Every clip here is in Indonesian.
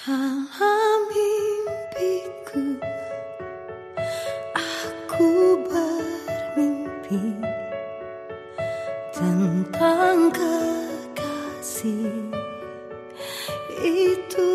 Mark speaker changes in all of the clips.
Speaker 1: Dalam mimpiku Aku bermimpi Tentang kekasih. Itu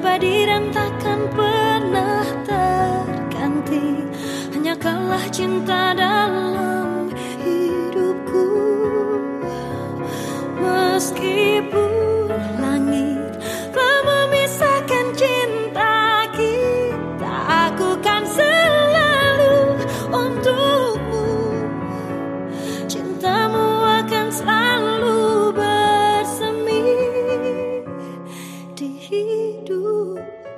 Speaker 1: abadi dan takkan pernah terganti. Hanya kalah cinta dalam hidup.